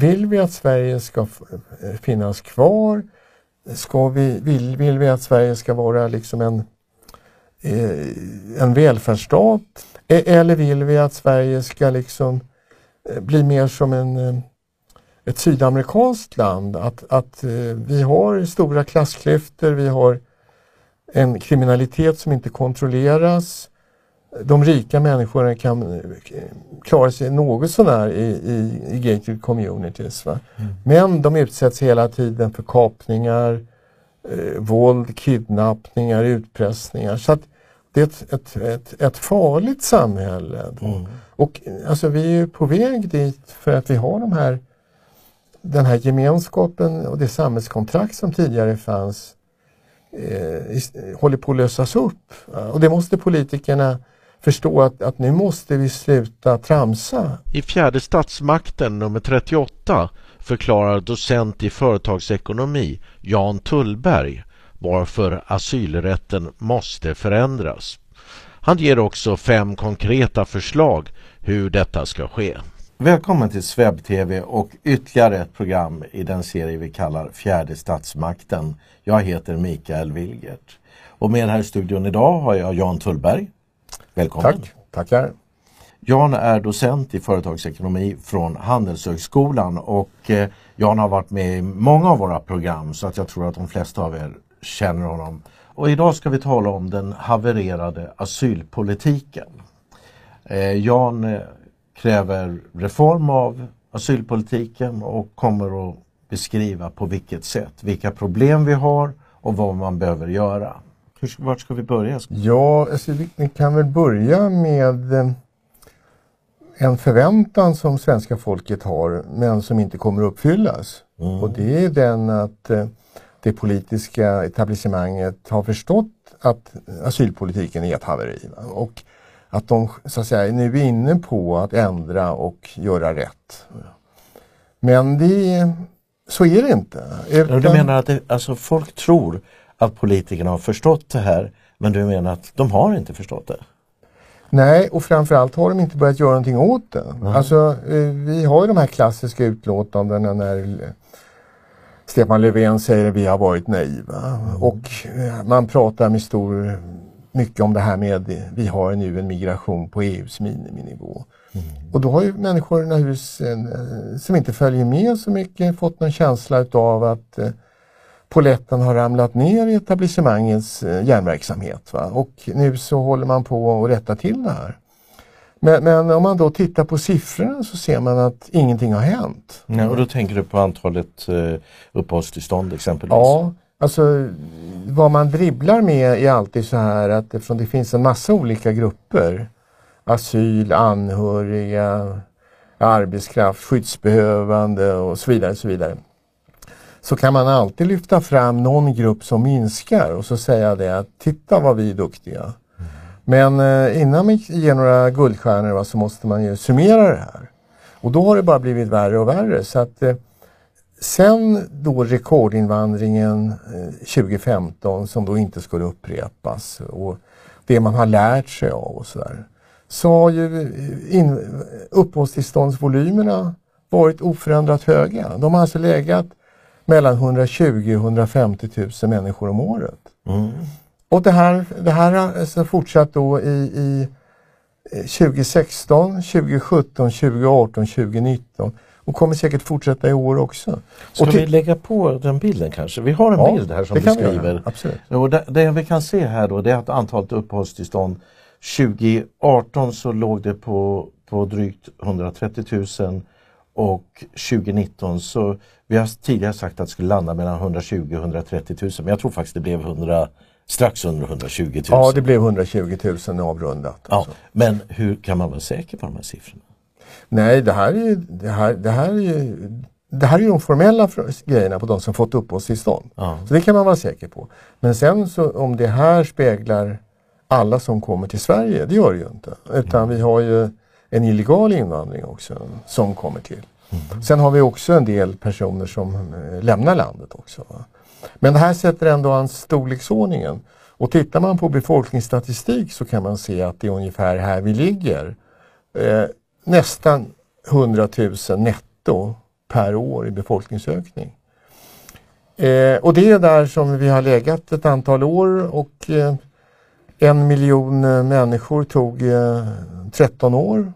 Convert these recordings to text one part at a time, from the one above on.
Vill vi att Sverige ska eh, finnas kvar? Ska vi, vill, vill vi att Sverige ska vara liksom en, eh, en välfärdsstat? E, eller vill vi att Sverige ska liksom eh, bli mer som en ett sydamerikanskt land, att, att vi har stora klassklyftor, vi har en kriminalitet som inte kontrolleras. De rika människorna kan eh, klara sig något sånär i, i, i gated communities. Mm. Men de utsätts hela tiden för kapningar, eh, våld, kidnappningar, utpressningar. Så det är ett, ett, ett, ett farligt samhälle. Mm. Och alltså, vi är på väg dit för att vi har de här den här gemenskapen och det samhällskontrakt som tidigare fanns eh, håller på att lösas upp. Och det måste politikerna förstå att, att nu måste vi sluta tramsa. I fjärde statsmakten nummer 38 förklarar docent i företagsekonomi Jan Tullberg varför asylrätten måste förändras. Han ger också fem konkreta förslag hur detta ska ske. Välkommen till Sveb TV och ytterligare ett program i den serie vi kallar Fjärde statsmakten. Jag heter Mikael Wilgert. Och med här i studion idag har jag Jan Tullberg. Välkommen! Tack, tackar! Jan är docent i företagsekonomi från Handelshögskolan och eh, Jan har varit med i många av våra program så att jag tror att de flesta av er känner honom. Och idag ska vi tala om den havererade asylpolitiken. Eh, Jan eh, kräver reform av asylpolitiken och kommer att beskriva på vilket sätt, vilka problem vi har och vad man behöver göra. Hur, vart ska vi börja? Ja, alltså, vi kan väl börja med eh, en förväntan som svenska folket har men som inte kommer att uppfyllas. Mm. Och det är den att eh, det politiska etablissemanget har förstått att asylpolitiken är ett haveri. Och att de så att säga, nu är inne på att ändra och göra rätt. Men det, så är det inte. Utan... Du menar att det, alltså folk tror att politikerna har förstått det här men du menar att de har inte förstått det? Nej, och framförallt har de inte börjat göra någonting åt det. Mm. Alltså, eh, vi har ju de här klassiska utlåtandena när Stefan Löfven säger att vi har varit naiva. Mm. Och eh, man pratar med stor mycket om det här med vi har nu en migration på EUs miniminivå. Mm. Och då har ju människor eh, som inte följer med så mycket fått någon känsla utav att poletten har ramlat ner i etablissemangets eh, järnverksamhet. Va? Och nu så håller man på att rätta till det här. Men, men, om man då tittar på siffrorna så ser man att ingenting har hänt. Ja, och då tänker du på antalet eh, uppehållstillstånd exempelvis? Ja, Alltså vad man dribblar med är alltid så här att eftersom det finns en massa olika grupper, asyl, anhöriga, arbetskraft, skyddsbehövande och så vidare, så vidare. Så kan man alltid lyfta fram någon grupp som minskar och så säga det att titta vad vi är duktiga. Men eh, innan man ger några guldstjärnor va, så måste man ju summera det här. Och då har det bara blivit värre och värre. Så att eh, Sen då rekordinvandringen eh, 2015 som då inte skulle upprepas och det man har lärt sig av och sådär. Så har ju eh, in, uppehållstillståndsvolymerna varit oförändrat höga. De har alltså legat mellan 120 och 150 000 människor om året. Mm. Och det här, det här har alltså fortsatt då i, i 2016, 2017, 2018, 2019 och kommer säkert fortsätta i år också. Ska vi lägga på den bilden kanske? Vi har en ja, bild här som beskriver. Och det, det, vi kan se här då det är att antalet uppehållstillstånd 2018 så låg det på, på drygt 130 000 och 2019 så vi har tidigare sagt att det skulle landa mellan 120 och 130 000 men jag tror faktiskt det blev 100 strax under 120 000. Ja det blev 120 000 avrundat. Ja, men hur kan man vara säker på de här siffrorna? Nej, det här är ju, det här, det här är ju, det här är de formella grejerna på de som fått uppehållstillstånd. Ja. Så det kan man vara säker på. Men sen så om det här speglar alla som kommer till Sverige, det gör det ju inte. Utan vi har ju en illegal invandring också som kommer till. Mm. Sen har vi också en del personer som eh, lämnar landet också. Va? Men det här sätter ändå an storleksordningen. Och tittar man på befolkningsstatistik så kan man se att det är ungefär här vi ligger. Eh, nästan 100 000 netto per år i befolkningsökning. Eh, och det är där som vi har legat ett antal år och eh, en miljon eh, människor tog eh, 13 år.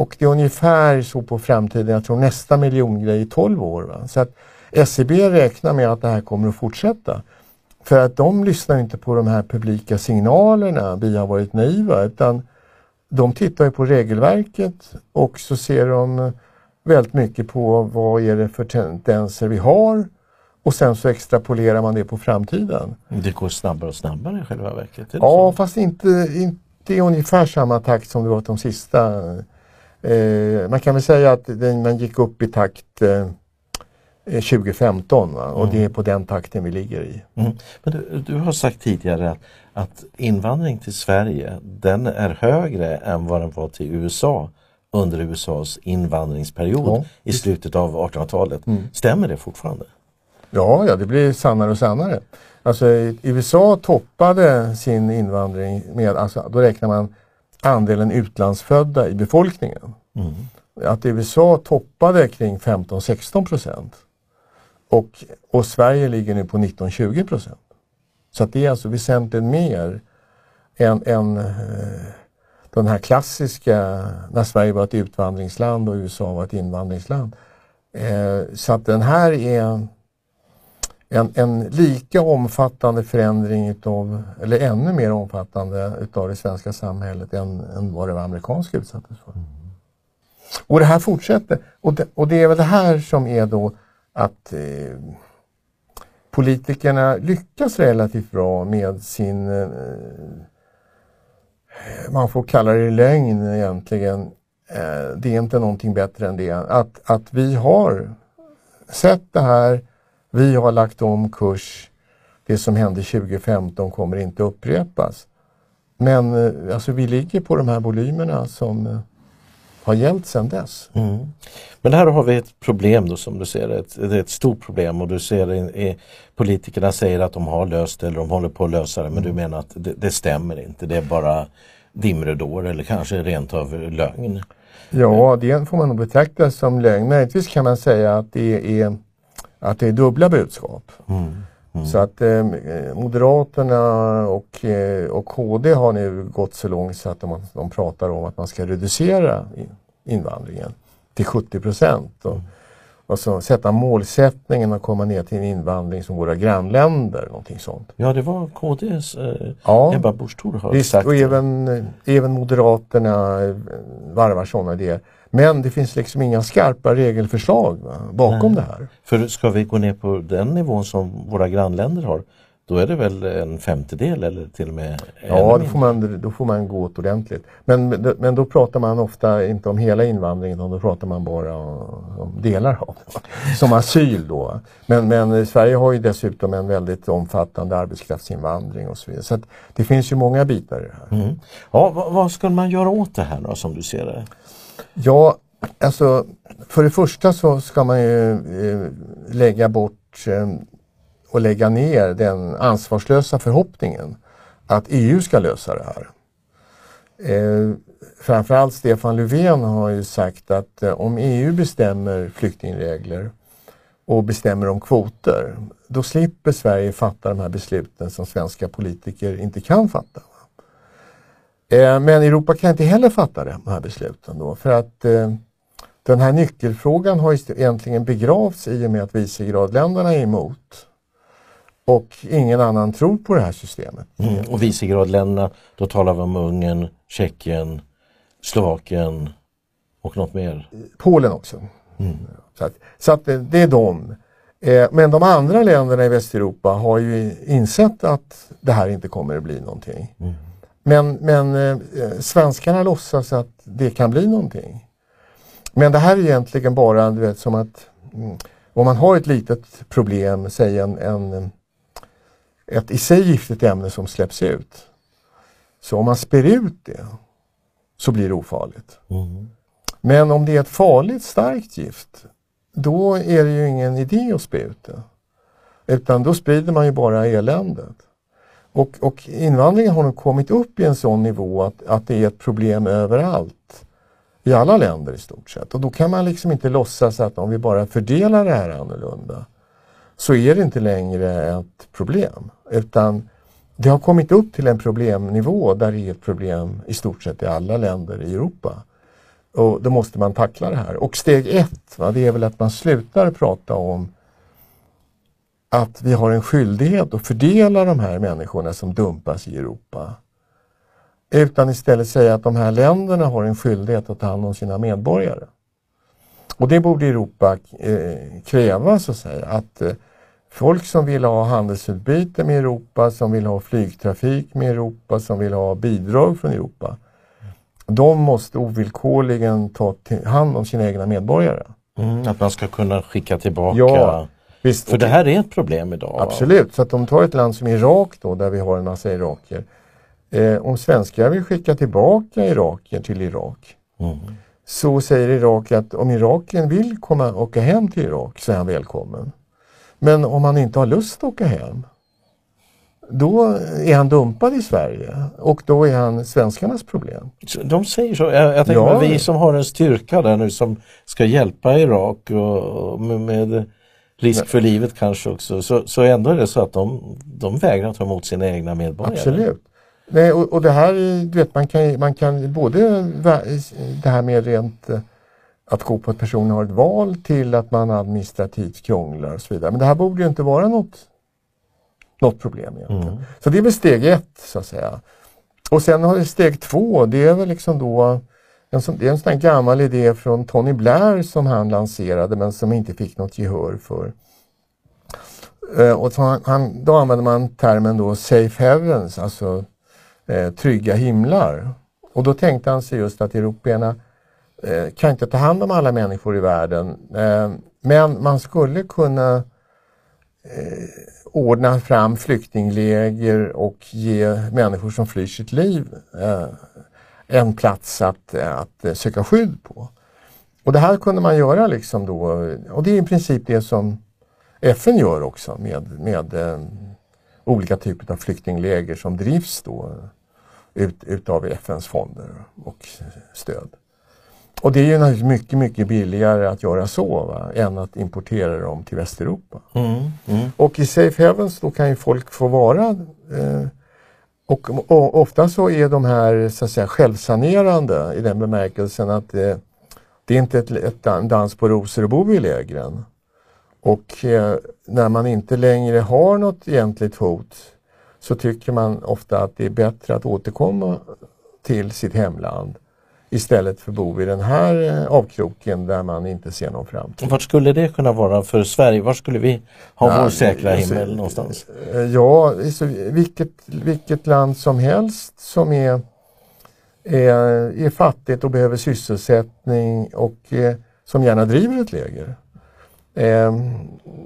Och det är ungefär så på framtiden, jag tror nästa miljongrej i 12 år. Va? Så att SCB räknar med att det här kommer att fortsätta. För att de lyssnar inte på de här publika signalerna, vi har varit naiva, utan de tittar ju på regelverket och så ser de väldigt mycket på vad är det för tendenser vi har och sen så extrapolerar man det på framtiden. Det går snabbare och snabbare i själva verket? Ja, så? fast inte, inte i ungefär samma takt som det var de sista. Eh, man kan väl säga att den, man gick upp i takt eh, 2015 va? och mm. det är på den takten vi ligger i. Mm. Men du, du, har sagt tidigare att, att invandring till Sverige den är högre än vad den var till USA under USAs invandringsperiod ja. i slutet av 1800-talet. Mm. Stämmer det fortfarande? Ja, ja, det blir sannare och sannare. Alltså USA toppade sin invandring med, alltså, då räknar man andelen utlandsfödda i befolkningen. Mm. Att USA toppade kring 15-16 procent. Och, och Sverige ligger nu på 19-20 procent. Så det är alltså väsentligt mer än, än eh, den här klassiska, när Sverige var ett utvandringsland och USA var ett invandringsland. Eh, så att den här är en, en lika omfattande förändring utav, eller ännu mer omfattande utav det svenska samhället än, än vad det amerikanska utsattes för. Mm. Och det här fortsätter. Och det, och det är väl det här som är då att eh, politikerna lyckas relativt bra med sin, eh, man får kalla det lögn egentligen, eh, det är inte någonting bättre än det, att, att vi har sett det här, vi har lagt om kurs, det som hände 2015 kommer inte upprepas. Men eh, alltså, vi ligger på de här volymerna som eh, har gällt sedan dess. Mm. Men här har vi ett problem då som du ser det, ett, ett stort problem och du ser det, politikerna säger att de har löst det eller de håller på att lösa det men mm. du menar att det, det, stämmer inte, det är bara dimridåer eller kanske rent av lögn. Ja, det får man nog betrakta som lögn. Möjligtvis kan man säga att det är, att det är dubbla budskap. Mm. Mm. Så att eh, Moderaterna och, eh, och KD har nu gått så långt så att de, de pratar om att man ska reducera invandringen till 70 procent. Och, mm. och så sätta målsättningen att komma ner till en invandring som våra grannländer. Någonting sånt. Ja, det var KDs eh, ja, Ebba Busch har visst, sagt. Och även, även Moderaterna eh, varvar sådana idéer. Men det finns liksom inga skarpa regelförslag va, bakom Nej. det här. För ska vi gå ner på den nivån som våra grannländer har, då är det väl en femtedel eller till och med Ja, då får, man, då får man gå åt ordentligt. Men, men då pratar man ofta inte om hela invandringen utan då pratar man bara om delar av det. Som asyl då. Men, men Sverige har ju dessutom en väldigt omfattande arbetskraftsinvandring och så vidare. Så det finns ju många bitar i det här. Mm. Ja, vad, vad ska man göra åt det här då som du ser det? Ja, alltså för det första så ska man ju eh, lägga bort eh, och lägga ner den ansvarslösa förhoppningen att EU ska lösa det här. Eh, framförallt Stefan Löfven har ju sagt att eh, om EU bestämmer flyktingregler och bestämmer om kvoter, då slipper Sverige fatta de här besluten som svenska politiker inte kan fatta. Eh, men Europa kan inte heller fatta de här besluten då för att eh, den här nyckelfrågan har egentligen begravts i och med att vicegradländerna är emot. Och ingen annan tror på det här systemet. Mm. Och vicegradländerna, då talar vi om Ungern, Tjeckien, Slovakien och något mer? Polen också. Mm. Så, att, så att det är de. Eh, men de andra länderna i Västeuropa har ju insett att det här inte kommer att bli någonting. Mm. Men, men eh, svenskarna låtsas att det kan bli någonting. Men det här är egentligen bara du vet, som att mm, om man har ett litet problem, säg en, en, ett i sig giftigt ämne som släpps ut. Så om man spär ut det så blir det ofarligt. Mm. Men om det är ett farligt starkt gift då är det ju ingen idé att spä ut det. Utan då sprider man ju bara eländet. Och, och invandringen har nu kommit upp i en sån nivå att, att det är ett problem överallt. i alla länder i stort sett. Och då kan man liksom inte låtsas att om vi bara fördelar det här annorlunda så är det inte längre ett problem. Utan det har kommit upp till en problemnivå där det är ett problem i stort sett i alla länder i Europa. Och då måste man tackla det här. Och steg ett, va, det är väl att man slutar prata om att vi har en skyldighet att fördela de här människorna som dumpas i Europa. Utan istället säga att de här länderna har en skyldighet att ta hand om sina medborgare. Och det borde Europa eh, kräva så att säga. Att eh, folk som vill ha handelsutbyte med Europa, som vill ha flygtrafik med Europa, som vill ha bidrag från Europa. De måste ovillkorligen ta hand om sina egna medborgare. Mm, att man ska kunna skicka tillbaka Ja, visst. För det här är ett problem idag. Absolut, så att de tar ett land som Irak då, där vi har en massa iraker. Eh, om svenskar vill skicka tillbaka iraker till Irak Mm. så säger Irak att om iraken vill komma åka hem till Irak så är han välkommen. Men om han inte har lust att åka hem då är han dumpad i Sverige och då är han svenskarnas problem. De säger så. Jag, jag tänker Ja. vi som har en styrka där nu som ska hjälpa Irak och, och med, med risk för livet kanske också. Så, så ändå är det så att de, de vägrar ta emot sina egna medborgare. Absolut. Nej, och, och det här, är- du vet, man kan, man kan både det här med rent eh, att gå på att personen har ett val till att man administrativt krånglar och så vidare. Men det här borde ju inte vara något, något problem egentligen. Mm. Så det är väl steg ett så att säga. Och sen har vi steg två, det är väl liksom då en sån, det är en sån här gammal idé från Tony Blair som han lanserade men som inte fick något gehör för. Eh, och han, han, då använde man termen då safe heavens, alltså eh, trygga himlar. Och då tänkte han sig just att européerna eh, kan inte ta hand om alla människor i världen. Eh, men man skulle kunna eh, ordna fram flyktingläger och ge människor som flyr sitt liv eh, en plats att, att eh, söka skydd på. Och det här kunde man göra liksom då, och det är i princip det som FN gör också med, med eh, olika typer av flyktingläger som drivs då ut, utav FNs fonder och stöd. Och det är ju naturligtvis mycket, mycket billigare att göra så va, än att importera dem till Västeuropa. Mm. Mm. Och i Safe Heavens då kan ju folk få vara eh, och, och ofta så är de här så att säga självsanerande i den bemärkelsen att eh, det är inte ett, ett dans på rosor att bo i lägren. Och eh, när man inte längre har något egentligt hot så tycker man ofta att det är bättre att återkomma till sitt hemland istället för att bo i den här eh, avkroken där man inte ser någon framtid. Vart skulle det kunna vara för Sverige? Var skulle vi ha Ja, vår säkra alltså, himmel någonstans? Eh, Ja, alltså, vilket, vilket land som helst som är, är, är fattigt och behöver sysselsättning och eh, som gärna driver ett läger. Eh,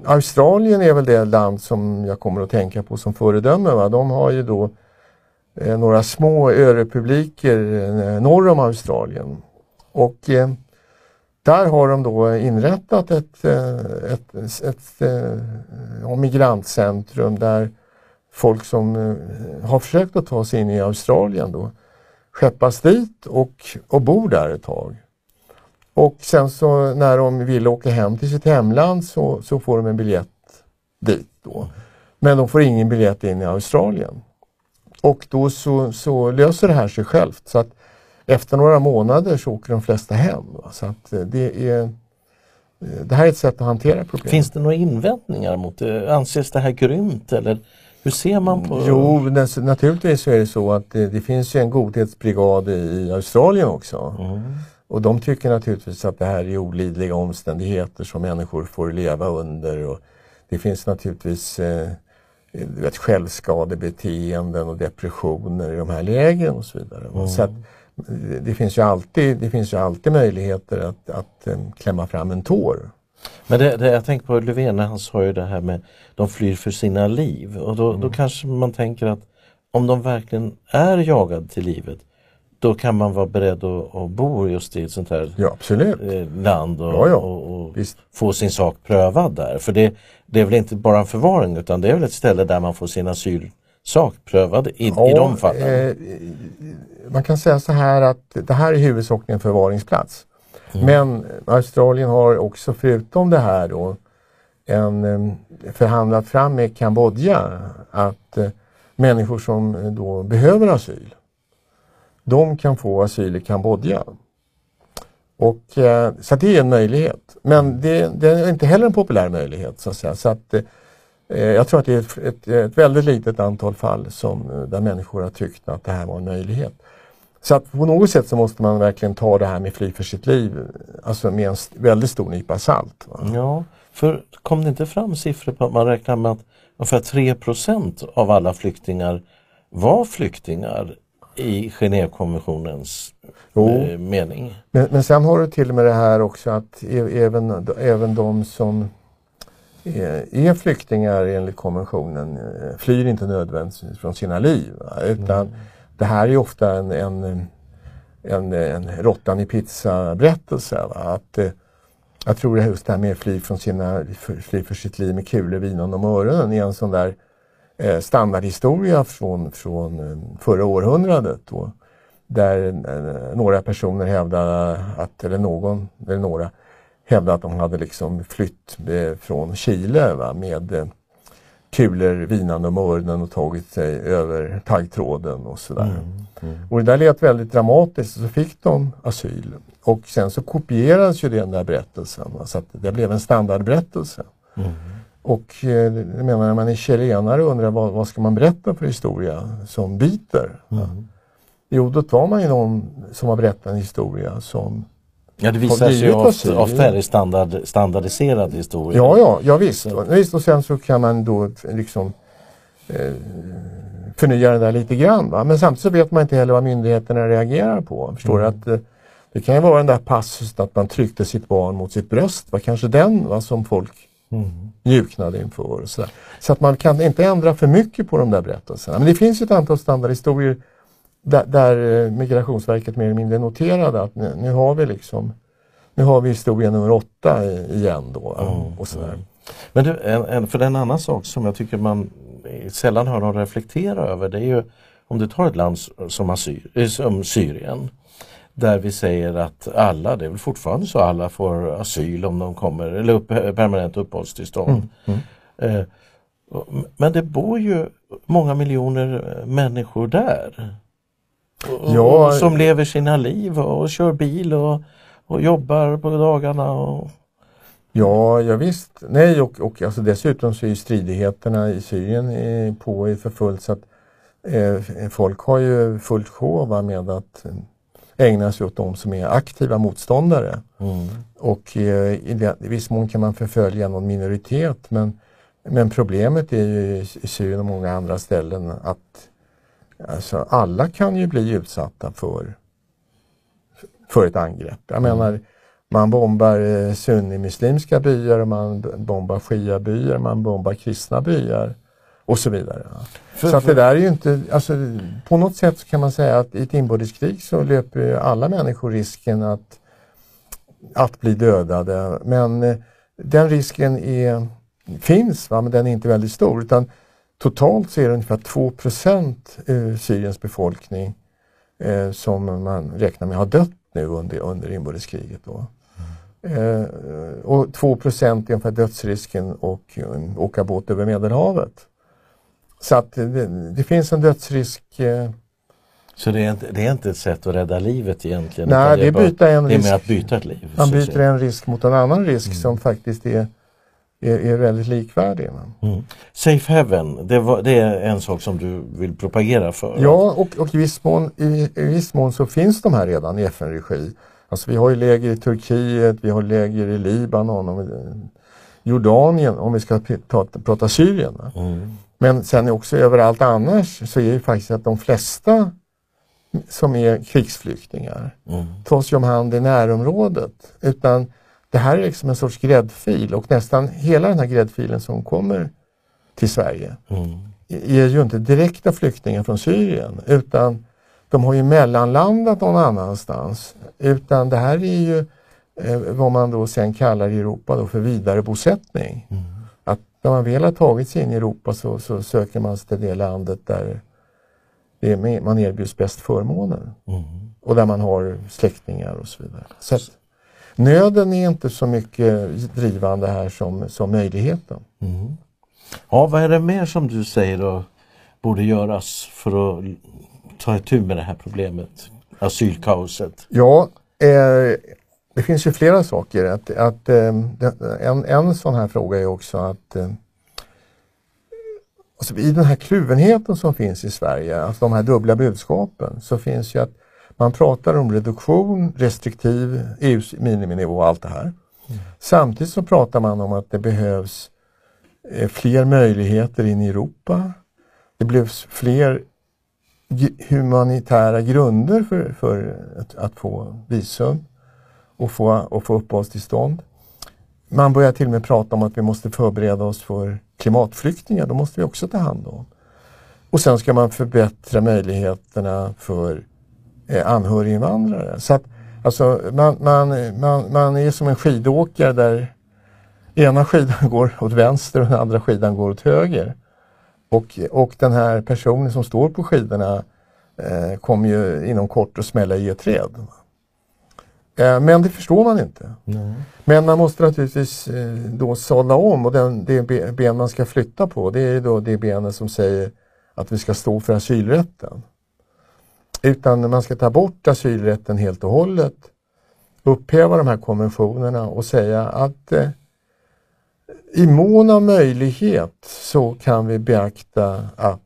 Australien är väl det land som jag kommer att tänka på som föredöme. Va? De har ju då Eh, några små örepubliker eh, norr om Australien. Och eh, där har de då inrättat ett, eh, ett, ett, ett migrantcentrum där folk som har försökt att ta sig in i Australien då skeppas dit och, och bor där ett tag. Och sen så när de vill åka hem till sitt hemland så, så får de en biljett dit då. Men de får ingen biljett in i Australien. Och då så, så löser det här sig självt. Så att efter några månader så åker de flesta hem. Så att eh, det är eh, det här är ett sätt att hantera problemet. Finns det några invändningar mot det? Anses det här grymt eller hur ser man på Jo, men så- naturligtvis så är det så att det, det finns ju en godhetsbrigad i, i Australien också. Mm. Och de tycker naturligtvis att det här är olidliga omständigheter som människor får leva under. Och det finns naturligtvis eh, du vet, självskadebeteenden och depressioner i de här lägren och så vidare. Mm. Så att, det, finns ju alltid, det finns ju alltid möjligheter att, att eh, klämma fram en tår. Men det, det, jag tänker på Löfven han sa ju det här med de flyr för sina liv och då, Mm. då kanske man tänker att om de verkligen är jagade till livet då kan man vara beredd att, att bo just i ett sånt här Ja, eh, land och, Ja, ja. och, och Visst. få sin sak prövad där. För det, det är väl inte bara en förvaring utan det är väl ett ställe där man får sin sakprövad i, ja, i de fallen? Eh, man kan säga så här att det här är huvudsakligen förvaringsplats. Mm. Men Australien har också förutom det här då en, eh, förhandlat fram med Kambodja att eh, människor som då behöver asyl, de kan få asyl i Kambodja. Och, eh, så det är en möjlighet. Men det, det, är inte heller en populär möjlighet. Så att säga. Så att, eh, jag tror att det är ett, ett, ett, väldigt litet antal fall som, eh, där människor har tyckt att det här var en möjlighet. Så att på något sätt så måste man verkligen ta det här med fly för sitt liv alltså med en väldigt stor nypa salt. Va? Ja, för kom det inte fram siffror på att man räknar med att ungefär 3 av alla flyktingar var flyktingar i Genèvekonventionens eh, mening. Men, men sen har du till och med det här också att e- även, även de som är, är flyktingar enligt konventionen eh, flyr inte nödvändigtvis från sina liv. Utan mm. det här är ofta en, en, en, en råttan i pizza berättelse. Att, eh, jag tror just det här med fly, från sina, fly för sitt liv med kulor vinande om öronen är en sån där standardhistoria från, från eh, förra århundradet. Då, där eh, några personer hävdade att, eller någon, eller några, hävdade att de hade liksom flytt eh, från Chile va, med eh, kulor vinande om öronen och tagit sig över taggtråden och sådär. Mm, mm. Och det där lät väldigt dramatiskt så fick de asyl. Och sen så kopierades ju den där berättelsen va, så att det blev en standardberättelse. Mm. Och eh, jag menar, när man är chilenare och undrar vad, vad ska man berätta för historia som biter? Mm. Jo, då tar man ju någon som har berättat en historia som Ja det visar sig ju ofta, ofta är det standard, standardiserad historia. Ja, ja, ja visst. Och, visst. Och sen så kan man då liksom eh, förnya det där lite grann. Va? Men samtidigt så vet man inte heller vad myndigheterna reagerar på. Förstår mm. att eh, Det kan ju vara den där passusen att man tryckte sitt barn mot sitt bröst. Va? Kanske den va, som folk mm. mjuknade inför. Och så, så att man kan inte ändra för mycket på de där berättelserna. Men det finns ett antal standardhistorier där, där eh, Migrationsverket mer eller mindre noterade att nu, nu, har vi liksom nu har vi historia nummer åtta igen då. Mm, och sådär. Mm. Men du, en, en, för en annan sak som jag tycker man sällan hör någon reflektera över det är ju om du tar ett land som, Assyr, eh, som Syrien där vi säger att alla, det är väl fortfarande så alla får asyl om de kommer, eller upp, permanent uppehållstillstånd. Mm, mm. Eh, men det bor ju många miljoner människor där. Ja, som lever sina liv och kör bil och, och jobbar på dagarna. Och... Ja, ja visst. Nej, och, och alltså dessutom så är stridigheterna i Syrien på för fullt så att eh, folk har ju fullt sjå med att ägna sig åt de som är aktiva motståndare. Mm. Och eh, i, i viss mån kan man förfölja någon minoritet men, men problemet är ju i Syrien och många andra ställen att Alltså alla kan ju bli utsatta för, för ett angrepp. Jag mm. menar, man bombar eh, sunnimuslimska byar, man bombar shia-byar, man bombar kristna byar och så vidare. För, så att det där är ju inte, alltså, på något sätt kan man säga att i ett inbördeskrig så löper alla människor risken att, att bli dödade. Men eh, den risken är, finns, va? men den är inte väldigt stor. utan Totalt så är det ungefär 2 eh, Syriens befolkning eh, som man räknar med har dött nu under, under inbördeskriget. Då. Mm. Eh, och 2 är ungefär dödsrisken och åka båt över Medelhavet. Så att det, det finns en dödsrisk eh, så det är, inte, det är inte ett sätt att rädda livet egentligen? Nej, det är, byta en det är med att byta ett liv. Man byter en risk mot en annan risk mm. som faktiskt är är, är väldigt likvärdiga. Mm. Safe Heaven, det, var, det, är en sak som du vill propagera för? Ja, och, och i, viss mån, i, i viss mån så finns de här redan i FN-regi. Alltså vi har ju läger i Turkiet, vi har läger i Libanon, och Jordanien om vi ska ta, prata Syrien. Mm. Men sen också överallt annars så är det faktiskt att de flesta som är krigsflyktingar mm. tas ju om hand i närområdet. Utan det här är liksom en sorts gräddfil och nästan hela den här gräddfilen som kommer till Sverige mm. är ju inte direkta flyktingar från Syrien utan de har ju mellanlandat någon annanstans. Utan det här är ju eh, vad man då sen kallar i Europa då för vidarebosättning. Mm. När man väl har tagit sig in i Europa så, så söker man sig till det landet där det är, man erbjuds bäst förmåner. Mm. Och där man har släktingar och så vidare. Så att, nöden är inte så mycket drivande här som, som möjligheten. Mm. Ja, vad är det mer som du säger då borde göras för att ta itu med det här problemet? Asylkaoset. Ja, eh, det finns ju flera saker. Att, att, eh, en, en sån här fråga är också att eh, alltså I den här kluvenheten som finns i Sverige, alltså de här dubbla budskapen, så finns ju att man pratar om reduktion, restriktiv, EUs miniminivå och allt det här. Mm. Samtidigt så pratar man om att det behövs eh, fler möjligheter in i Europa. Det behövs fler humanitära grunder för, för att, att, få visum och få, och få uppehållstillstånd. Man börjar till och med prata om att vi måste förbereda oss för klimatflyktingar, de måste vi också ta hand om. Och sen ska man förbättra möjligheterna för eh, anhöriginvandrare. Så att, alltså, man, man, man, man är som en skidåkare där ena skidan går åt vänster och den andra skidan går åt höger. Och, och den här personen som står på skidorna eh, kommer ju inom kort att smälla i ett träd. Eh, men det förstår man inte. Mm. Men man måste naturligtvis eh, då sålla om och den, det ben man ska flytta på det är då det benet som säger att vi ska stå för asylrätten. Utan man ska ta bort asylrätten helt och hållet, upphäva de här konventionerna och säga att eh, i mån av möjlighet så kan vi beakta att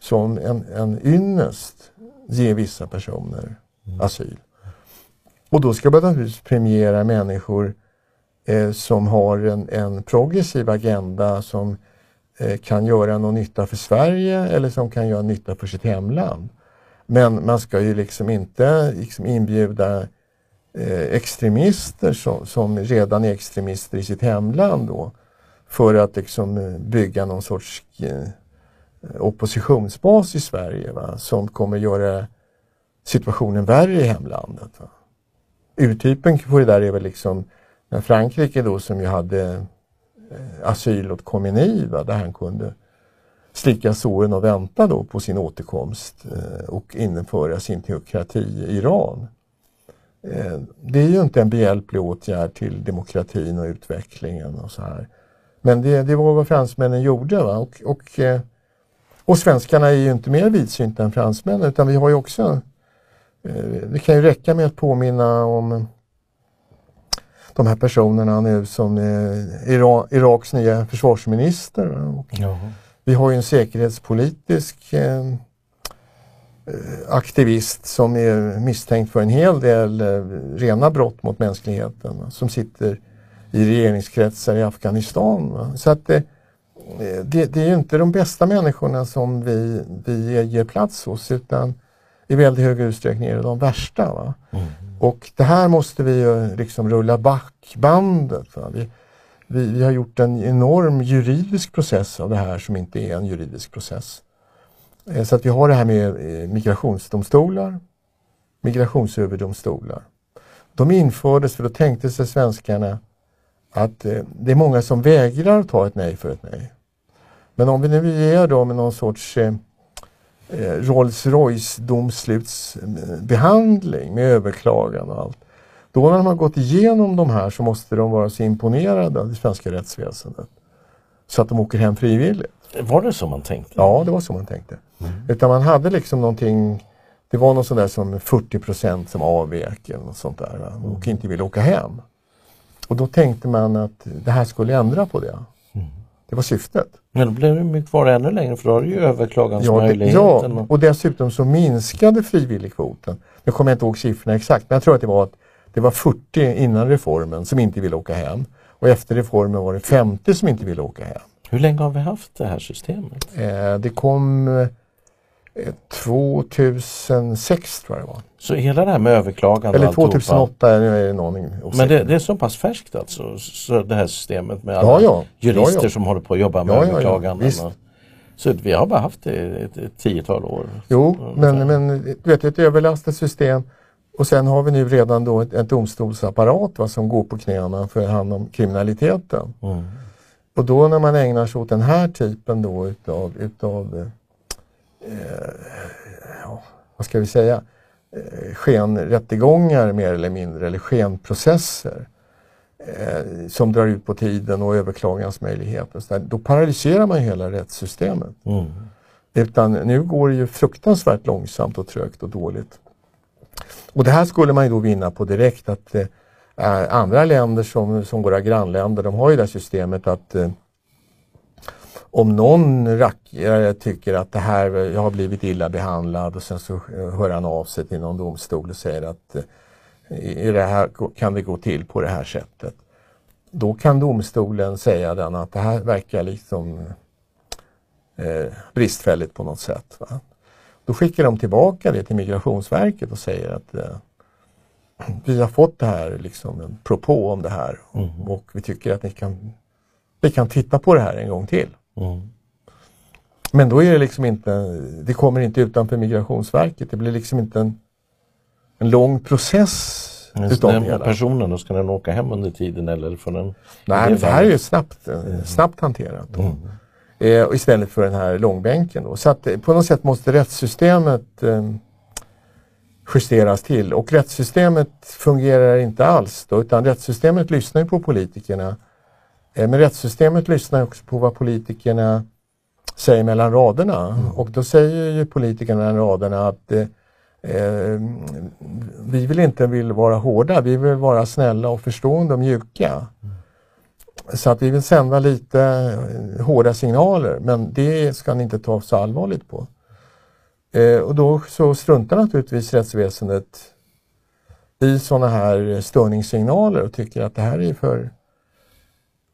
som en, en ynnest ge vissa personer mm. asyl. Och då ska man naturligtvis premiera människor eh, som har en, en, progressiv agenda som eh, kan göra någon nytta för Sverige eller som kan göra nytta för sitt hemland. Men man ska ju liksom inte liksom inbjuda eh, extremister som, som, redan är extremister i sitt hemland då, för att liksom eh, bygga någon sorts eh, oppositionsbas i Sverige va, som kommer göra situationen värre i hemlandet. Va urtypen på det där är väl liksom när Frankrike då som ju hade eh, asyl åt Khomeini va, där han kunde slicka såren och vänta då på sin återkomst eh, och införa sin teokrati i Iran. Eh, det är ju inte en behjälplig åtgärd till demokratin och utvecklingen och så här. Men det, det var vad fransmännen gjorde. Va? Och, och, eh, och svenskarna är ju inte mer vidsynta än fransmännen utan vi har ju också det kan ju räcka med att påminna om de här personerna nu som är Ira Iraks nya försvarsminister. Vi har ju en säkerhetspolitisk eh, eh, aktivist som är misstänkt för en hel del eh, rena brott mot mänskligheten som sitter i regeringskretsar i Afghanistan. Va? Så att det, det, det, är ju inte de bästa människorna som vi, vi ger plats hos utan i väldigt hög utsträckning är det de värsta. Va? Mm. Och det här måste vi ju liksom rulla back bandet. Vi, vi, vi, har gjort en enorm juridisk process av det här som inte är en juridisk process. Eh, så att vi har det här med eh, migrationsdomstolar, migrationsöverdomstolar. De infördes för då tänkte sig svenskarna att eh, det är många som vägrar ta ett nej för ett nej. Men om vi nu ger dem någon sorts Eh, Rolls Royce domslutsbehandling med överklagan och allt. Då när man gått igenom de här så måste de vara så imponerade av det svenska rättsväsendet. Så att de åker hem frivilligt. Var det så man tänkte? Ja, det var så man tänkte. Mm. Utan man hade liksom någonting, det var något sånt där som 40% som avvek eller något sånt där och inte ville åka hem. Och då tänkte man att det här skulle ändra på det. Det var syftet. Men då blev det kvar ännu längre för då har du ju överklagansmöjligheten. Ja, ja, och dessutom så minskade frivilligkvoten. Nu kommer jag inte ihåg siffrorna exakt men jag tror att det var, att det var 40 innan reformen som inte ville åka hem. Och efter reformen var det 50 som inte ville åka hem. Hur länge har vi haft det här systemet? Eh, det kom 2006 tror jag det var. Så hela det här med överklagande Eller 2008 är det någon Men det, det, är så pass färskt alltså, så det här systemet med alla ja, ja. jurister ja, som håller på att jobba med överklaganden. Och, så vi har bara haft det ett, ett tiotal år. Jo, men, men du vet, ett överlastat system och sen har vi nu redan då ett, ett domstolsapparat va, som går på knäna för att hand om kriminaliteten. Mm. Och då när man ägnar sig åt den här typen då utav, utav eh, ja, vad ska vi säga, eh, skenrättegångar mer eller mindre, eller skenprocesser eh, som drar ut på tiden och överklagansmöjligheter. Då paralyserar man hela rättssystemet. Mm. Utan nu går det ju fruktansvärt långsamt och trögt och dåligt. Och det här skulle man ju då vinna på direkt att eh, andra länder som, som våra grannländer, de har ju det systemet att eh, om någon rackare tycker att det här, jag har blivit illa behandlad och sen så hör han av sig till någon domstol och säger att i det här, kan det gå till på det här sättet. Då kan domstolen säga den att det här verkar liksom eh, bristfälligt på något sätt. Va? Då skickar de tillbaka det till Migrationsverket och säger att eh, vi har fått det här, liksom en propå om det här mm. och vi tycker att ni kan, vi kan titta på det här en gång till. Mm. Men då är det liksom inte, det kommer inte utanför Migrationsverket, det blir liksom inte en, en lång process utav den personen, då ska den åka hem under tiden eller får den? Nej, det, det här är ju snabbt, mm. snabbt hanterat. Mm. Eh, istället för den här långbänken. Då. Så att eh, på något sätt måste rättssystemet eh, justeras till och rättssystemet fungerar inte alls då, utan rättssystemet lyssnar på politikerna. Eh, men rättssystemet lyssnar också på vad politikerna säger mellan raderna mm. och då säger ju politikerna mellan raderna att eh, eh, vi vill inte vill vara hårda, vi vill vara snälla och förstående och mjuka. Mm. Så att vi vill sända lite eh, hårda signaler men det ska ni inte ta så allvarligt på. Eh, och då så struntar naturligtvis rättsväsendet i sådana här störningssignaler och tycker att det här är för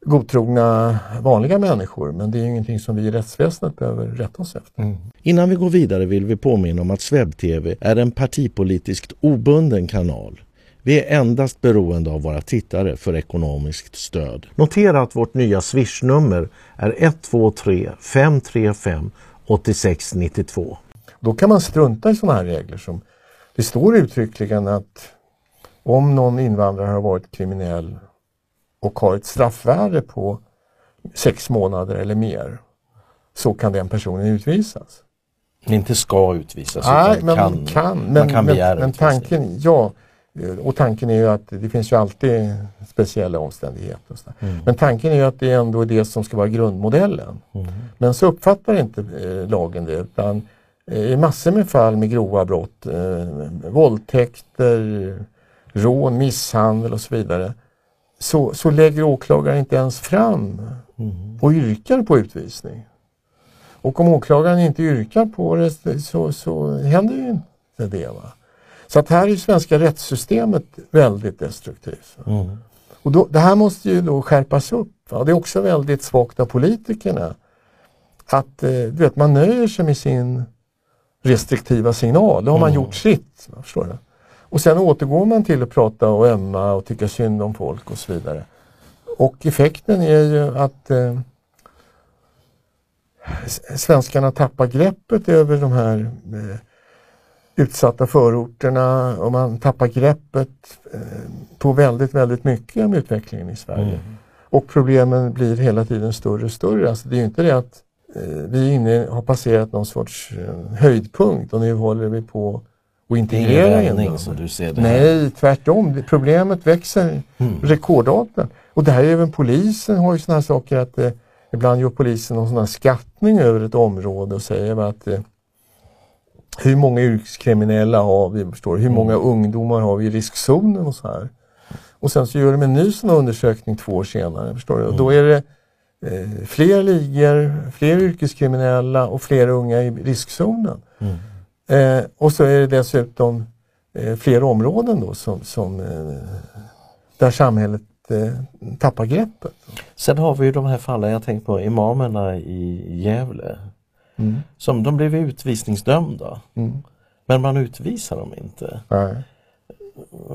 godtrogna vanliga människor men det är ingenting som vi i rättsväsendet behöver rätta oss efter. Mm. Innan vi går vidare vill vi påminna om att SvebTV är en partipolitiskt obunden kanal. Vi är endast beroende av våra tittare för ekonomiskt stöd. Notera att vårt nya swishnummer är 123 535 8692. Då kan man strunta i sådana här regler som det står uttryckligen att om någon invandrare har varit kriminell och har ett straffvärde på sex månader eller mer så kan den personen utvisas. Inte ska utvisas Nej, men kan, kan, men, man kan begära men, men tanken, ja, och tanken är ju att det finns ju alltid speciella omständigheter. Mm. Men tanken är ju att det ändå är det som ska vara grundmodellen. Mm. Men så uppfattar inte eh, lagen det utan eh, i massor med fall med grova brott, eh, våldtäkter, rån, misshandel och så vidare så, så lägger åklagaren inte ens fram mm. och yrkar på utvisning. Och om åklagaren inte yrkar på det så, så händer ju inte det. Va? Så att här är svenska rättssystemet väldigt destruktivt. Mm. Och då, det här måste ju då skärpas upp. Va? Det är också väldigt svagt av politikerna. Att eh, du vet, man nöjer sig med sin restriktiva signal. Då har man mm. gjort sitt. Förstår du? Och sen återgår man till att prata och ömma och tycka synd om folk och så vidare. Och effekten är ju att eh, svenskarna tappar greppet över de här eh, utsatta förorterna och man tappar greppet eh, på väldigt, väldigt mycket om utvecklingen i Sverige. Mm. Och problemen blir hela tiden större och större. Alltså det är ju inte det att eh, vi inne har passerat någon sorts eh, höjdpunkt och nu håller vi på och integrera in som du ser det Nej, tvärtom. Problemet växer mm. rekordartat. Och det här är även polisen har ju sådana här saker att eh, ibland gör polisen någon sån skattning över ett område och säger att eh, hur många yrkeskriminella har vi, förstår hur många mm. ungdomar har vi i riskzonen och så här. Och sen så gör de en ny sån undersökning två år senare, förstår du? Och då mm. är det eh, fler ligor, fler yrkeskriminella och fler unga i riskzonen. Mm. Eh, och så är det dessutom eh, fler områden då som, som eh, där samhället eh, tappar greppet. Sen har vi ju de här fallen, jag tänker på imamerna i Gävle. Mm. Som, de blev utvisningsdömda. Mm. Men man utvisar dem inte. Nej.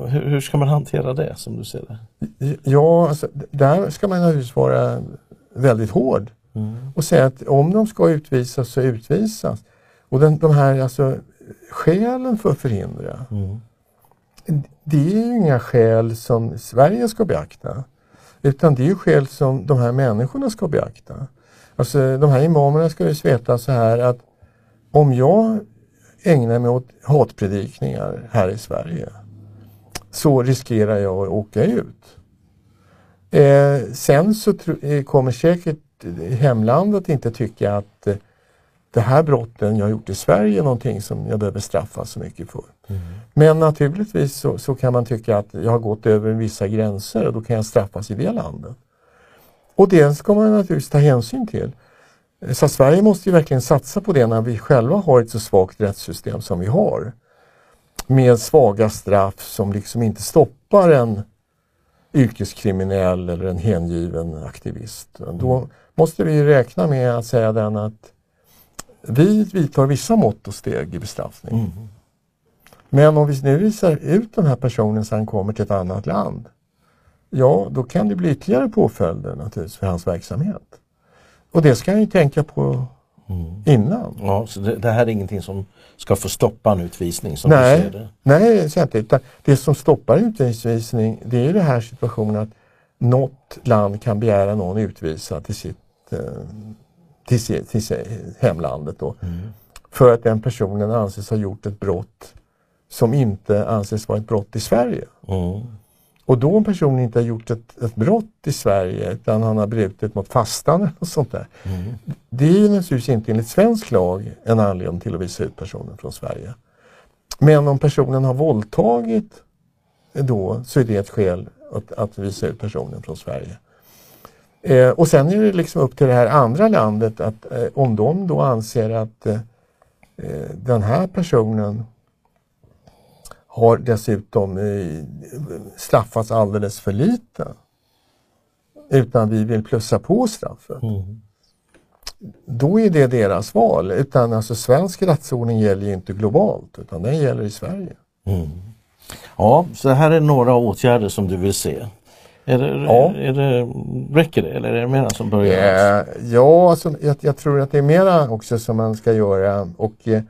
Hur, hur, ska man hantera det som du ser det? Ja, alltså, där ska man naturligtvis vara väldigt hård mm. och säga att om de ska utvisas så utvisas. Och den, de här alltså, skälen för att förhindra, mm. det är inga skäl som Sverige ska beakta. Utan det är ju skäl som de här människorna ska beakta. Alltså de här imamerna ska ju veta så här att om jag ägnar mig åt hatpredikningar här i Sverige så riskerar jag att åka ut. Eh, sen så eh, kommer säkert hemlandet inte tycka att eh, det här brotten jag har gjort i Sverige är någonting som jag behöver straffas så mycket för. Mm. Men naturligtvis så, så, kan man tycka att jag har gått över vissa gränser och då kan jag straffas i det landet. Och det ska man naturligtvis ta hänsyn till. Så Sverige måste ju verkligen satsa på det när vi själva har ett så svagt rättssystem som vi har. Med svaga straff som liksom inte stoppar en yrkeskriminell eller en hängiven aktivist. Då måste vi räkna med att säga den att vi vidtar vissa mått och steg i bestraffning. Mm. Men om vi nu visar ut den här personen så han kommer till ett annat land, ja då kan det bli ytterligare påföljder naturligtvis för hans verksamhet. Och det ska han ju tänka på mm. innan. Ja, så det, det, här är ingenting som ska få stoppa en utvisning som nej, du ser det? Nej, inte. Utan det som stoppar utvisning det är ju den här situationen att något land kan begära någon utvisad till sitt eh, till, till hemlandet då. Mm. För att den personen anses ha gjort ett brott som inte anses vara ett brott i Sverige. Mm. Och då en person inte har gjort ett, ett brott i Sverige utan han har brutit mot fastan och sånt där. Mm. Det är naturligtvis inte enligt svensk lag en anledning till att visa ut personen från Sverige. Men om personen har våldtagit då så är det ett skäl att, att visa ut personen från Sverige. Eh, och sen är det liksom upp till det här andra landet att eh, om de då anser att eh, eh den här personen har dessutom eh, straffats alldeles för lite utan vi vill plussa på straffet. Mm. Då är det deras val. Utan alltså svensk rättsordning gäller ju inte globalt utan den gäller i Sverige. Mm. Ja, så här är några åtgärder som du vill se. Är det, ja. är det, räcker det eller är det mera som bör göras? Eh, ja, alltså, jag, jag, tror att det är mera också som man ska göra. Och, eh,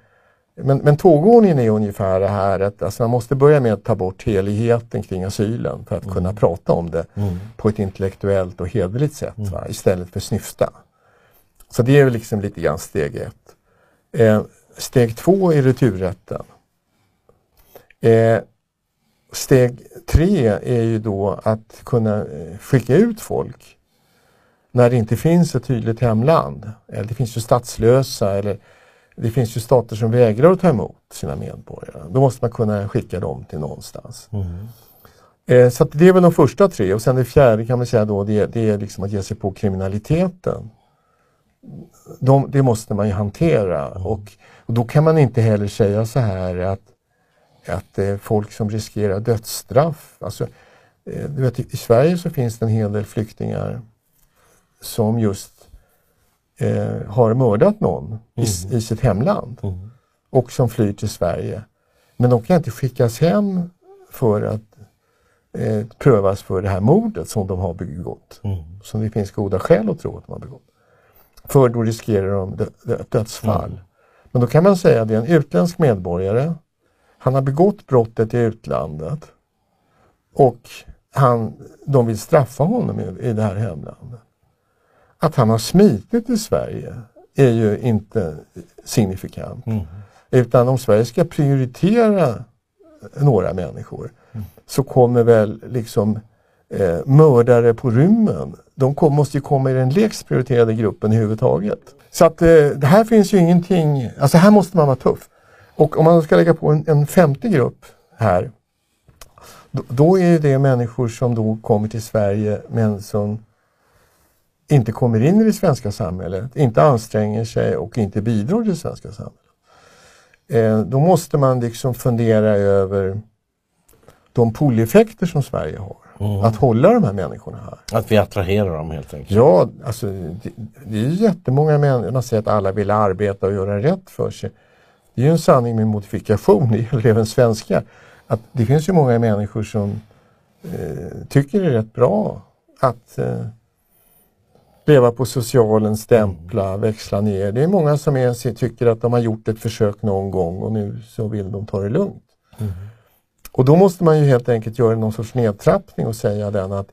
men, men tågordningen är ungefär det här att alltså, man måste börja med att ta bort heligheten kring asylen för att mm. kunna prata om det mm. på ett intellektuellt och hederligt sätt mm. va, istället för snyfta. Så det är liksom lite grann steg ett. Eh, steg två är returrätten. Eh, Steg tre är ju då att kunna eh, skicka ut folk när det inte finns ett tydligt hemland. Eller det finns ju statslösa eller det finns ju stater som vägrar att ta emot sina medborgare. Då måste man kunna skicka dem till någonstans. Mm. Eh, så det är väl de första tre och sen det fjärde kan man säga då det, det är liksom att ge sig på kriminaliteten. De, det måste man ju hantera mm. och, och, då kan man inte heller säga så här att att eh, folk som riskerar dödsstraff, alltså, eh, du vet, i Sverige så finns det en hel del flyktingar som just eh, har mördat någon mm. i, i, sitt hemland mm. och som flyr till Sverige. Men de kan inte skickas hem för att eh, prövas för det här mordet som de har begått. Mm. Som det finns goda skäl att tro att de har begått. För då riskerar de dö dödsfall. Mm. Men då kan man säga att det är en utländsk medborgare han har begått brottet i utlandet och han, de vill straffa honom i, i det här hemlandet. Att han har smitit i Sverige är ju inte signifikant. Mm. Utan om Sverige ska prioritera några människor mm. så kommer väl liksom eh, mördare på rymmen, de kom, måste ju komma i den lägst prioriterade gruppen i huvudtaget. Så att eh, det här finns ju ingenting, alltså här måste man vara tuff. Och om man ska lägga på en, en femte grupp här, då, då, är det människor som då kommer till Sverige men som inte kommer in i det svenska samhället, inte anstränger sig och inte bidrar till det svenska samhället. Eh, då måste man liksom fundera över de pull-effekter som Sverige har. Mm. Att hålla de här människorna här. Att vi attraherar dem helt enkelt. Ja, alltså det, det är jättemånga människor, man säger att alla vill arbeta och göra rätt för sig. Det är en sanning med modifikation, det gäller även svenskar. Att det finns ju många människor som eh, tycker det är rätt bra att eh, leva på socialen, stämpla, mm. växla ner. Det är många som är, tycker att de har gjort ett försök någon gång och nu så vill de ta det lugnt. Mm. Och då måste man ju helt enkelt göra någon sorts nedtrappning och säga den att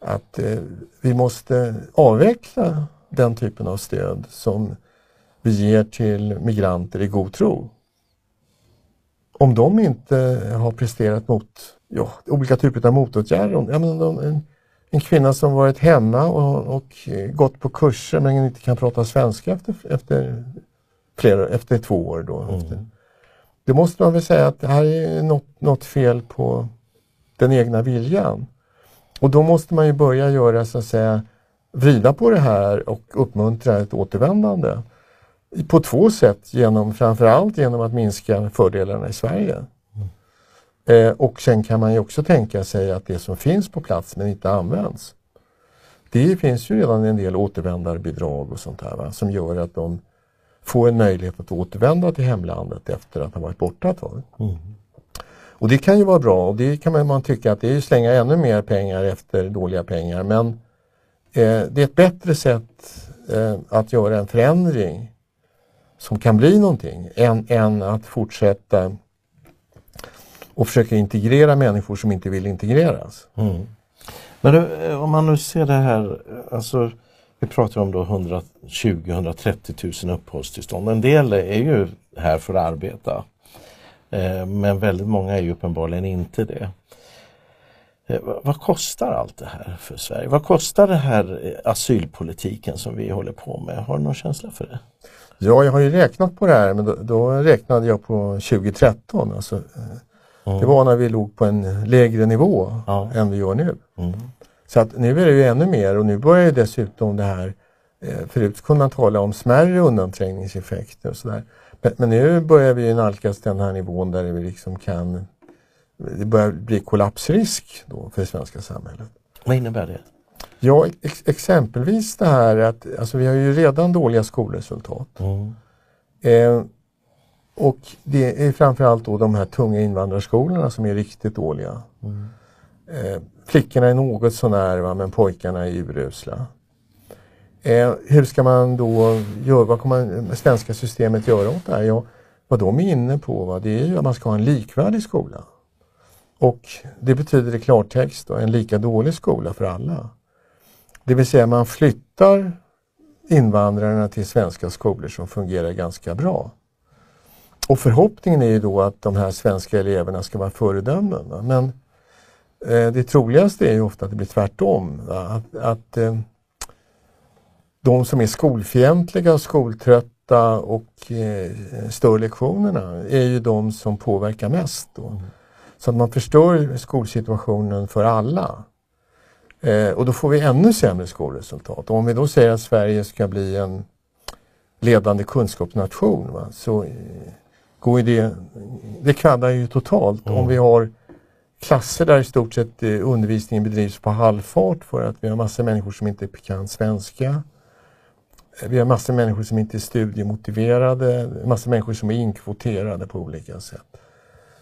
att eh, vi måste avveckla den typen av stöd som vi ger till migranter i god tro. Om de inte har presterat mot ja, olika typer av motåtgärder. Ja, men en, en kvinna som varit hemma och, och, gått på kurser men inte kan prata svenska efter, efter, flera, efter två år. Då, mm. efter. Då måste man väl säga att det här är något, något fel på den egna viljan. Och då måste man ju börja göra så att säga vrida på det här och uppmuntra ett återvändande. På två sätt, genom, framförallt genom att minska fördelarna i Sverige. Mm. Eh, och sen kan man ju också tänka sig att det som finns på plats men inte används. Det finns ju redan en del återvändarbidrag och sånt där va, som gör att de får en möjlighet att återvända till hemlandet efter att ha varit borta ett tag. Mm. Och det kan ju vara bra och det kan man, man tycka att det är att slänga ännu mer pengar efter dåliga pengar men eh, det är ett bättre sätt eh, att göra en förändring som kan bli någonting än, än att fortsätta och försöka integrera människor som inte vill integreras. Mm. Men du, eh, om man nu ser det här, alltså vi pratar om då 120-130 000 uppehållstillstånd. En del är ju här för att arbeta. Eh, men väldigt många är ju uppenbarligen inte det. Eh, vad kostar allt det här för Sverige? Vad kostar det här asylpolitiken som vi håller på med? Har du någon känsla för det? Ja, jag har ju räknat på det här men då, då räknade jag på 2013. Alltså, mm. Det var när vi låg på en lägre nivå ja. än vi gör nu. Mm. Så att nu är det ju ännu mer och nu börjar ju dessutom det här eh, Förut kunde man tala om smärre undanträngningseffekter och sådär. Men, men, nu börjar vi nalkas den här nivån där vi liksom kan Det börjar bli kollapsrisk då för det svenska samhället. Vad innebär det? Ja, ex exempelvis det här att alltså vi har ju redan dåliga skolresultat. Mm. Eh, och det är framförallt då de här tunga invandrarskolorna som är riktigt dåliga. Mm. Eh, flickorna är något sånär va, men pojkarna är urusla. Eh, hur ska man då göra, vad kommer det svenska systemet göra åt det här? Ja, vad de är inne på va, det är ju att man ska ha en likvärdig skola. Och det betyder i klartext då, en lika dålig skola för alla. Det vill säga man flyttar invandrarna till svenska skolor som fungerar ganska bra. Och förhoppningen är ju då att de här svenska eleverna ska vara föredömen. Va? Men eh, det troligaste är ju ofta att det blir tvärtom. Va? Att, att eh, de som är skolfientliga, skoltrötta och eh, stör lektionerna är ju de som påverkar mest. Då. Mm. Så att man förstör skolsituationen för alla. Eh, och då får vi ännu sämre skolresultat. Och om vi då säger att Sverige ska bli en ledande kunskapsnation va, så eh, går det, det kvaddar ju totalt. Mm. Om vi har klasser där i stort sett eh, undervisningen bedrivs på halvfart för att vi har massor människor som inte kan svenska. Eh, vi har massor människor som inte är studiemotiverade, massor människor som är inkvoterade på olika sätt.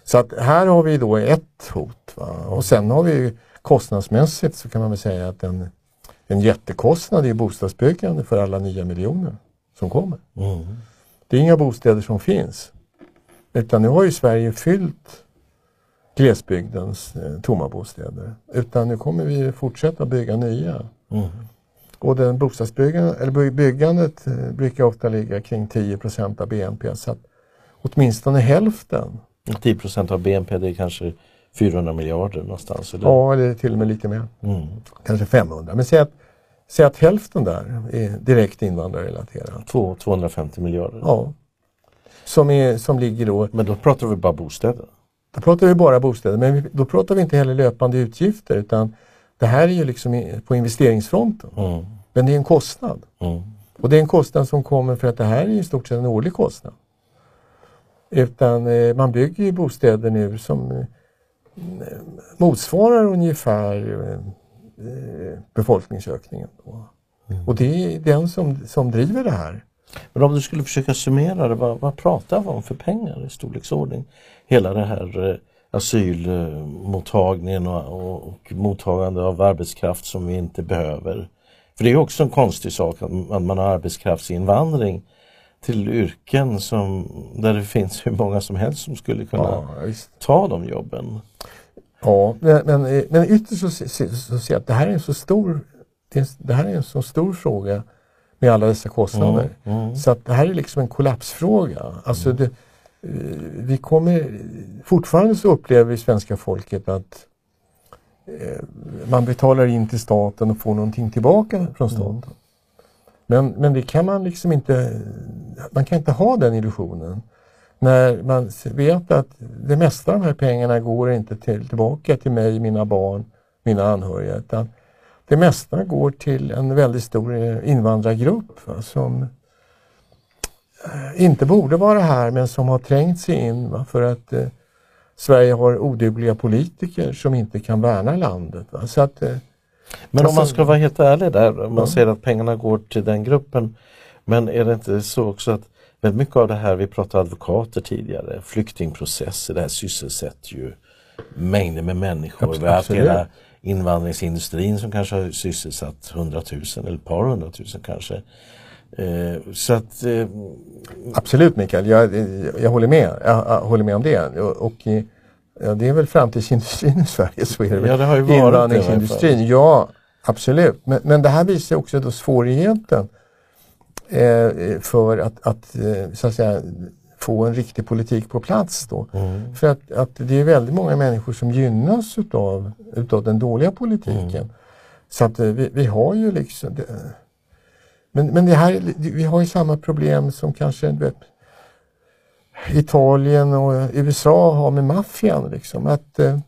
Så att här har vi då ett hot. Va? Och sen har vi kostnadsmässigt så kan man väl säga att en, en jättekostnad i bostadsbyggande för alla nya miljoner som kommer. Mm. Det är inga bostäder som finns. Utan nu har ju Sverige fyllt glesbygdens eh, tomma bostäder. Utan nu kommer vi fortsätta bygga nya. Mm. Och den bostadsbyggandet, eller byggandet eh, brukar ofta ligga kring 10% av BNP. Så att åtminstone hälften. 10% av BNP det är kanske 400 miljarder någonstans? Eller? Ja, eller till och med lite mer. Mm. Kanske 500. Men säg att, säg att hälften där är direkt invandrarrelaterat. 250 miljarder? Ja. Som, är, som ligger då... Men då pratar vi bara bostäder? Då pratar vi bara bostäder, men då pratar vi inte heller löpande utgifter utan det här är ju liksom på investeringsfronten. Mm. Men det är en kostnad. Mm. Och det är en kostnad som kommer för att det här är i stort sett en årlig kostnad. Utan eh, man bygger ju bostäder nu som eh, motsvarar ungefär eh, befolkningsökningen. Mm. Och det är den som, som driver det här. Men om du skulle försöka summera det, vad, vad pratar vi om för pengar i storleksordning? Hela det här eh, asylmottagningen och, och, och mottagande av arbetskraft som vi inte behöver. För det är också en konstig sak att man har arbetskraftsinvandring till yrken som, där det finns hur många som helst som skulle kunna ja, ta de jobben. Ja, men, men, ytterst så, så, så, ser jag att det här är en så stor det här är en så stor fråga med alla dessa kostnader. Mm, mm. Så att det här är liksom en kollapsfråga. Alltså det, eh, vi kommer, fortfarande så upplever vi svenska folket att eh, man betalar in till staten och får någonting tillbaka från staten. Mm. Men, men det kan man liksom inte, man kan inte ha den illusionen. När man vet att det mesta av de här pengarna går inte till, tillbaka till mig, mina barn, mina anhöriga. Utan det mesta går till en väldigt stor eh, invandrargrupp va, som eh, inte borde vara här men som har trängt sig in va, för att eh, Sverige har odugliga politiker som inte kan värna landet. Va. Så att, eh, men om man ska vara helt ärlig där, man ja. säger att pengarna går till den gruppen. Men är det inte så också att väldigt mycket av det här, vi pratade advokater tidigare, flyktingprocesser, det här sysselsätter ju mängder med människor. Absolut. Vi har haft hela invandringsindustrin som kanske har sysselsatt hundratusen eller ett par hundratusen kanske. Eh, så att, eh, Absolut Mikael, jag, jag, håller med. Jag, jag håller med om det. Och, och ja, det är väl framtidsindustrin i Sverige så är det väl ja, det har ju varit invandringsindustrin. Ja, absolut. Men, men det här visar också då svårigheten eh, för att, att, eh, så att säga, få en riktig politik på plats då. Mm. För att, att det är väldigt många människor som gynnas utav, utav den dåliga politiken. Mm. Så att eh, vi, vi har ju liksom det, men, men det här, vi har ju samma problem som kanske vet, Italien och USA har med maffian. Liksom, att, eh,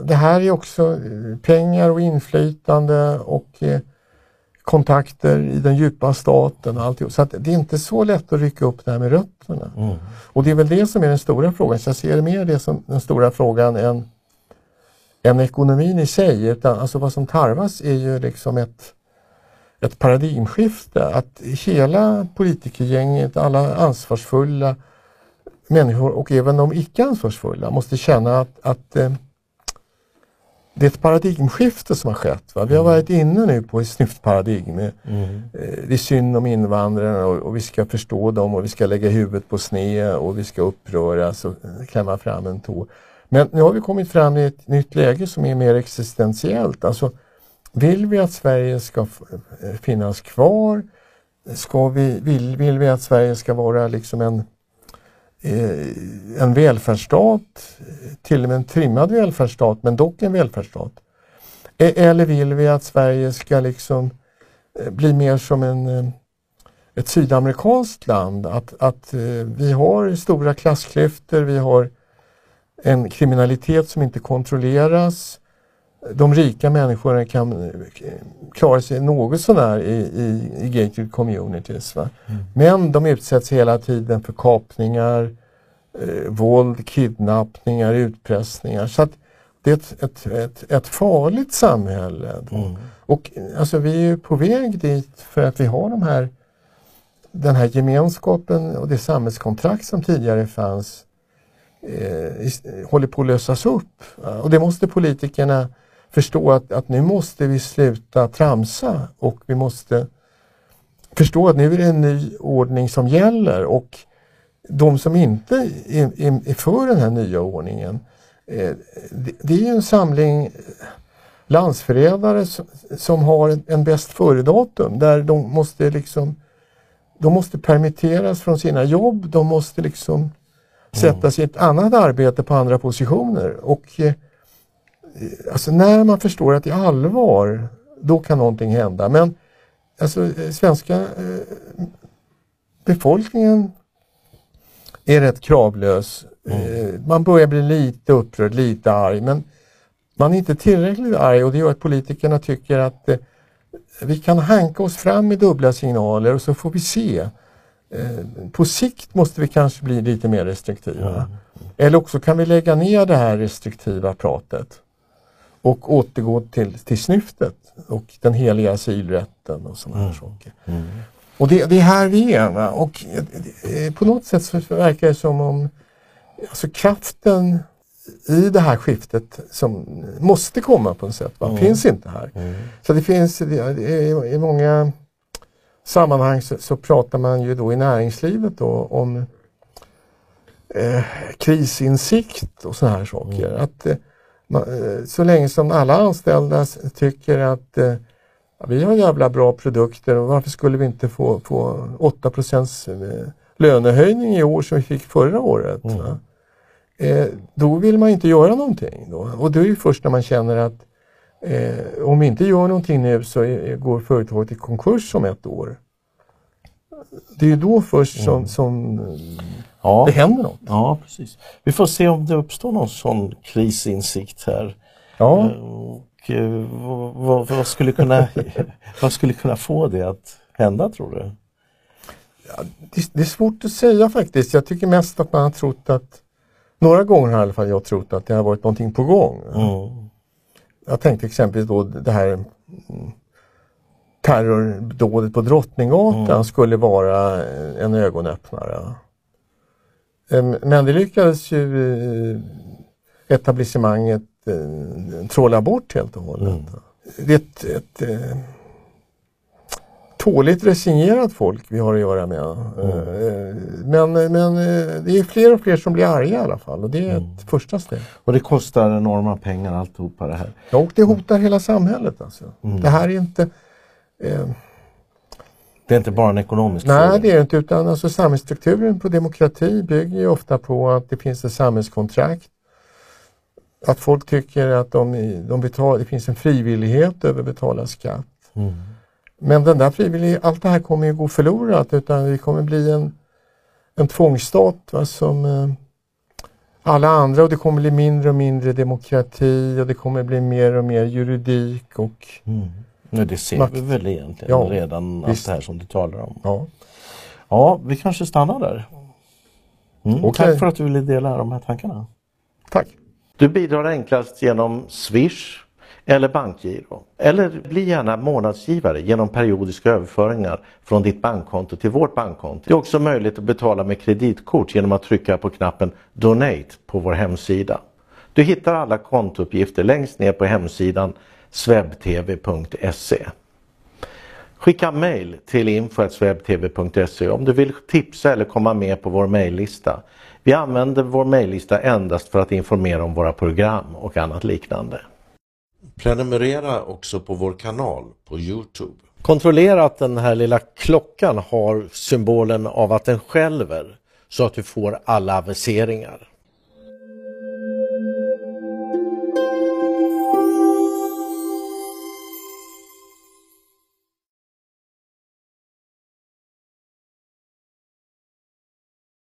det, här är också eh, pengar och inflytande och eh, kontakter i den djupa staten. Och alltihop. Så att det är inte så lätt att rycka upp det här med rötterna. Mm. Och det är väl det som är den stora frågan. Så jag ser mer det som den stora frågan än, än ekonomin i sig. Utan alltså vad som tarvas är ju liksom ett, ett paradigmskifte. Att hela politikergänget, alla ansvarsfulla människor och även de icke ansvarsfulla måste känna att, att eh, det är ett paradigmskifte som har skett. Va? Vi har mm. varit inne nu på ett snyftparadigm. Mm. Eh, det är synd om invandrarna och, och, vi ska förstå dem och vi ska lägga huvudet på sned och vi ska uppröras och klämma fram en tå. Men nu har vi kommit fram i ett nytt läge som är mer existentiellt. Alltså, vill vi att Sverige ska eh, finnas kvar? Ska vi, vill, vill vi att Sverige ska vara liksom en Eh, en välfärdsstat, till och med en trimmad välfärdsstat, men dock en välfärdsstat? E-, eller vill vi att Sverige ska liksom eh, bli mer som en, eh, ett sydamerikanskt land? Att, att vi har stora klassklyftor, vi har en kriminalitet som inte kontrolleras. De rika människorna kan klara sig något sånär i, i, i gated communities. Mm. Men de utsätts hela tiden för kapningar, eh, våld, kidnappningar, utpressningar. Så det är ett, ett, ett, ett farligt samhälle. Mm. Och alltså, vi är på väg dit för att vi har de här, den här gemenskapen och det samhällskontrakt som tidigare fanns eh, håller på att lösas upp. Och det måste politikerna förstå att, att nu måste vi sluta tramsa och vi måste förstå att nu är det en ny ordning som gäller och de som inte är, är för den här nya ordningen eh, det, det är en samling landsförrädare som, som har en bäst före-datum där de måste liksom de måste permitteras från sina jobb, de måste liksom mm. sätta sig i ett annat arbete på andra positioner och eh, alltså när man förstår att det är allvar, då kan någonting hända. Men alltså svenska eh, befolkningen är rätt kravlös. Mm. Eh, man börjar bli lite upprörd, lite arg, men man är inte tillräckligt arg och det gör att politikerna tycker att eh, vi kan hanka oss fram med dubbla signaler och så får vi se. Eh, på sikt måste vi kanske bli lite mer restriktiva. Mm. Eller också kan vi lägga ner det här restriktiva pratet och återgå till, till snyftet och den heliga asylrätten och sådana mm. här saker. Mm. Och det, det, är här vi är. Va? Och eh, på något sätt så verkar det som om alltså kraften i det här skiftet som måste komma på något sätt, va? Mm. finns inte här. Mm. Så det finns i, i många sammanhang så, så, pratar man ju då i näringslivet då om eh, krisinsikt och sådana här saker. Mm. Att, eh, eh, så länge som alla anställda tycker att eh, vi har jävla bra produkter och varför skulle vi inte få, få 8 eh, lönehöjning i år som vi fick förra året. Mm. Eh, då vill man inte göra någonting. Då. Och det är ju först när man känner att eh, om vi inte gör någonting nu så är, går företaget i konkurs om ett år. Det är ju då först som, mm. som ja. det händer något. Ja, precis. Vi får se om det uppstår någon sån krisinsikt här. Ja. Eh, och, eh, vad, vad, skulle kunna, vad skulle kunna få det att hända tror du? Ja, det, det, är svårt att säga faktiskt. Jag tycker mest att man har trott att några gånger har i alla fall jag trott att det har varit någonting på gång. Mm. Jag tänkte exempelvis då det här mm, terrordådet på Drottninggatan mm. skulle vara en ögonöppnare. Men det lyckades ju eh, etablissemanget eh, trolla bort helt och hållet. Mm. Det är ett, ett, ett tåligt resignerat folk vi har att göra med. Mm. Men, men det är fler och fler som blir arga i alla fall och det är mm. ett första steg. Och det kostar enorma pengar alltihopa det här. Ja, och det hotar hela samhället. Alltså. Mm. Det här är inte eh, det är inte bara en ekonomisk Nej, fråga? det är det inte utan alltså, samhällsstrukturen på demokrati bygger ju ofta på att det finns ett samhällskontrakt. Att folk tycker att de, de betalar, det finns en frivillighet över att betala skatt. Mm. Men den där frivilliga, allt det här kommer ju gå förlorat utan det kommer bli en, en tvångsstat va, som eh, alla andra och det kommer bli mindre och mindre demokrati och det kommer bli mer och mer juridik och mm. Men det ser makt. vi väl egentligen ja, redan visst. allt det här som du talar om. Ja, ja vi kanske stannar där. Mm, okay. Tack för att du ville dela de här tankarna. Tack. Du bidrar enklast genom Swish eller bankgiro. Eller bli gärna månadsgivare genom periodiska överföringar från ditt bankkonto till vårt bankkonto. Det är också möjligt att betala med kreditkort genom att trycka på knappen Donate på vår hemsida. Du hittar alla kontouppgifter längst ner på hemsidan swebtv.se. Skicka mail till info.swebtv.se om du vill tipsa eller komma med på vår mejllista. Vi använder vår mejllista endast för att informera om våra program och annat liknande. Prenumerera också på vår kanal på Youtube. Kontrollera att den här lilla klockan har symbolen av att den skälver så att du får alla aviseringar.